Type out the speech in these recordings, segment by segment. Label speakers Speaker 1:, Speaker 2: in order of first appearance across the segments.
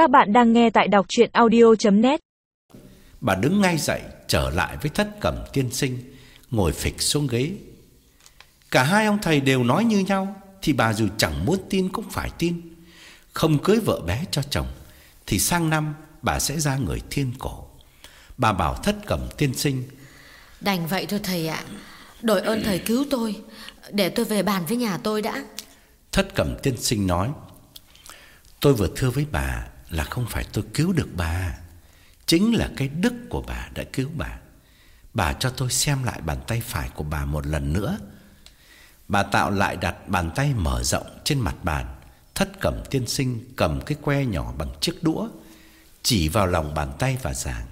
Speaker 1: Các bạn đang nghe tại đọc chuyện audio.net
Speaker 2: Bà đứng ngay dậy trở lại với thất cẩm tiên sinh Ngồi phịch xuống ghế. Cả hai ông thầy đều nói như nhau Thì bà dù chẳng muốn tin cũng phải tin. Không cưới vợ bé cho chồng Thì sang năm bà sẽ ra người thiên cổ. Bà bảo thất cẩm tiên sinh
Speaker 3: Đành vậy thôi thầy ạ. Đội ơn thầy cứu tôi Để tôi về bàn với nhà tôi đã.
Speaker 2: Thất cẩm tiên sinh nói Tôi vừa thưa với bà là không phải tôi cứu được bà Chính là cái đức của bà đã cứu bà. Bà cho tôi xem lại bàn tay phải của bà một lần nữa. Bà tạo lại đặt bàn tay mở rộng trên mặt bàn Thất cẩm tiên sinh cầm cái que nhỏ bằng chiếc đũa Chỉ vào lòng bàn tay và giảng.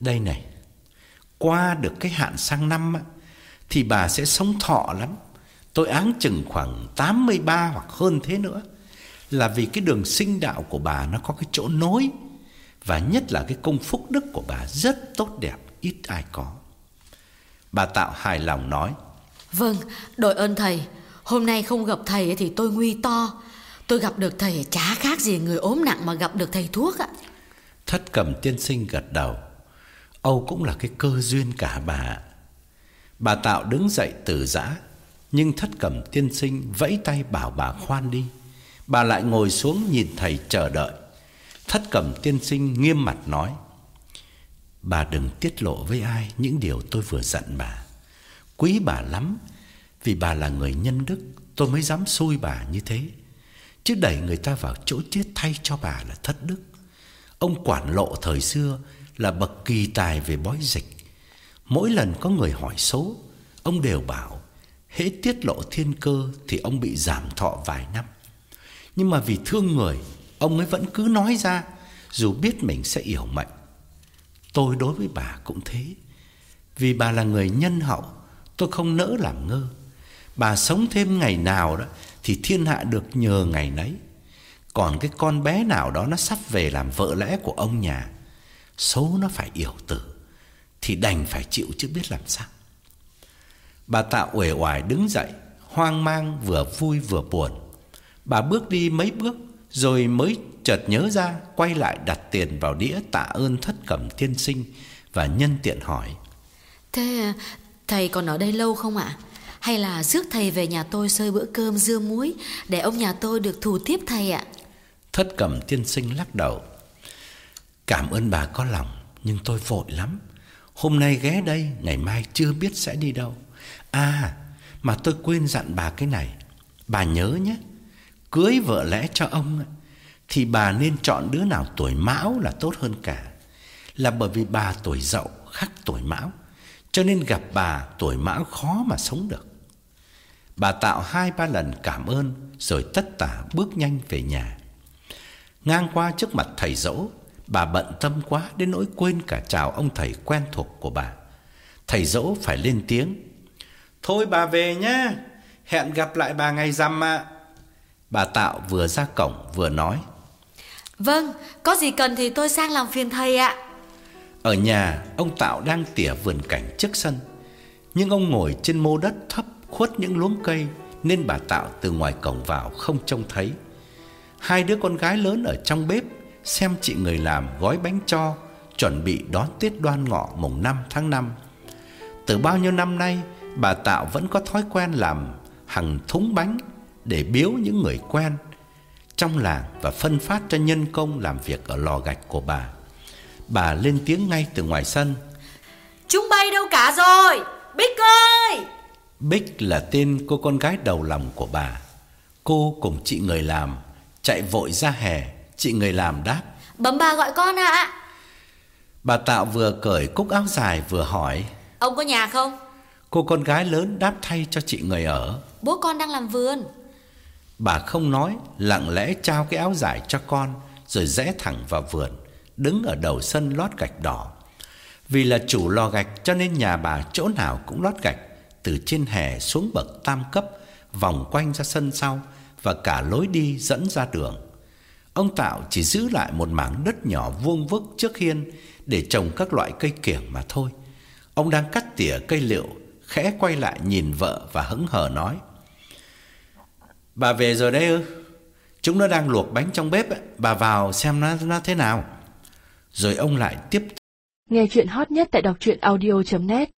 Speaker 2: Đây này Qua được cái hạn sang năm á, Thì bà sẽ sống thọ lắm. Tôi áng chừng khoảng 83 hoặc hơn thế nữa. Là vì cái đường sinh đạo của bà nó có cái chỗ nối Và nhất là cái công phúc đức của bà rất tốt đẹp Ít ai có. Bà Tạo hài lòng nói
Speaker 3: Vâng, đội ơn thầy. Hôm nay không gặp thầy thì tôi nguy to. Tôi gặp được thầy chả khác gì người ốm nặng mà gặp được thầy thuốc ạ.
Speaker 2: Thất cầm tiên sinh gật đầu Âu cũng là cái cơ duyên cả bà Bà Tạo đứng dậy từ giã Nhưng thất cầm tiên sinh vẫy tay bảo bà khoan đi Bà lại ngồi xuống nhìn thầy chờ đợi. Thất cầm tiên sinh nghiêm mặt nói, Bà đừng tiết lộ với ai những điều tôi vừa dặn bà. Quý bà lắm, Vì bà là người nhân đức, Tôi mới dám xui bà như thế. Chứ đẩy người ta vào chỗ chết thay cho bà là thất đức. Ông quản lộ thời xưa là bậc kỳ tài về bói dịch. Mỗi lần có người hỏi số, Ông đều bảo, Hễ tiết lộ thiên cơ Thì ông bị giảm thọ vài năm. Nhưng mà vì thương người, Ông ấy vẫn cứ nói ra, Dù biết mình sẽ yểu mệnh. Tôi đối với bà cũng thế. Vì bà là người nhân hậu, Tôi không nỡ làm ngơ. Bà sống thêm ngày nào đó Thì thiên hạ được nhờ ngày nấy. Còn cái con bé nào đó Nó sắp về làm vợ lẽ của ông nhà, Số nó phải yểu tử, Thì đành phải chịu chứ biết làm sao. Bà Tạo uể oải đứng dậy, Hoang mang, vừa vui vừa buồn. Bà bước đi mấy bước Rồi mới chợt nhớ ra Quay lại đặt tiền vào đĩa tạ ơn thất cẩm tiên sinh Và nhân tiện hỏi.
Speaker 3: Thế thầy còn ở đây lâu không ạ? Hay là rước thầy về nhà tôi xơi bữa cơm dưa muối Để ông nhà tôi được thù tiếp thầy ạ?
Speaker 2: Thất cẩm tiên sinh lắc đầu. Cảm ơn bà có lòng Nhưng tôi vội lắm. Hôm nay ghé đây Ngày mai chưa biết sẽ đi đâu. À mà tôi quên dặn bà cái này. Bà nhớ nhé Cưới vợ lẽ cho ông Thì bà nên chọn đứa nào tuổi mão là tốt hơn cả. Là bởi vì bà tuổi dậu khác tuổi mão, Cho nên gặp bà tuổi mão khó mà sống được. Bà tạo hai ba lần cảm ơn, Rồi tất tả bước nhanh về nhà. Ngang qua trước mặt thầy dỗ, Bà bận tâm quá đến nỗi quên cả chào ông thầy quen thuộc của bà. Thầy dỗ phải lên tiếng, Thôi bà về nhé Hẹn gặp lại bà ngày rằm ạ. Bà Tạo vừa ra cổng vừa nói.
Speaker 3: Vâng, có gì cần thì tôi sang làm phiền thầy ạ.
Speaker 2: Ở nhà ông Tạo đang tỉa vườn cảnh trước sân. Nhưng ông ngồi trên mô đất thấp khuất những luống cây Nên bà Tạo từ ngoài cổng vào không trông thấy. Hai đứa con gái lớn ở trong bếp Xem chị người làm gói bánh cho Chuẩn bị đón Tết đoan ngọ mùng 5 tháng 5 Từ bao nhiêu năm nay Bà Tạo vẫn có thói quen làm hàng thúng bánh Để biếu những người quen Trong làng và phân phát cho nhân công làm việc ở lò gạch của bà. Bà lên tiếng ngay từ ngoài sân.
Speaker 3: Chúng bay đâu cả rồi? Bích ơi!
Speaker 2: Bích là tên cô con gái đầu lòng của bà. Cô cùng chị người làm Chạy vội ra hè Chị người làm đáp.
Speaker 3: Bấm bà gọi con ạ.
Speaker 2: Bà Tạo vừa cởi cúc áo dài vừa hỏi.
Speaker 3: Ông có nhà không?
Speaker 2: Cô con gái lớn đáp thay cho chị người ở.
Speaker 3: Bố con đang làm vườn
Speaker 2: Bà không nói, Lặng lẽ trao cái áo dài cho con, Rồi rẽ thẳng vào vườn, Đứng ở đầu sân lót gạch đỏ. Vì là chủ lò gạch Cho nên nhà bà chỗ nào cũng lót gạch, Từ trên hè xuống bậc tam cấp, Vòng quanh ra sân sau Và cả lối đi dẫn ra đường. Ông Tạo chỉ giữ lại một mảng đất nhỏ vuông vức trước hiên Để trồng các loại cây kiểng mà thôi. Ông đang cắt tỉa cây liệu, Khẽ quay lại nhìn vợ và hững hờ nói Bà về rồi đấy ư? Chúng nó đang luộc bánh trong bếp, bà vào xem nó nó thế nào. Rồi ông lại tiếp
Speaker 4: Nghe chuyện hot nhất tại đọc truyện audio.net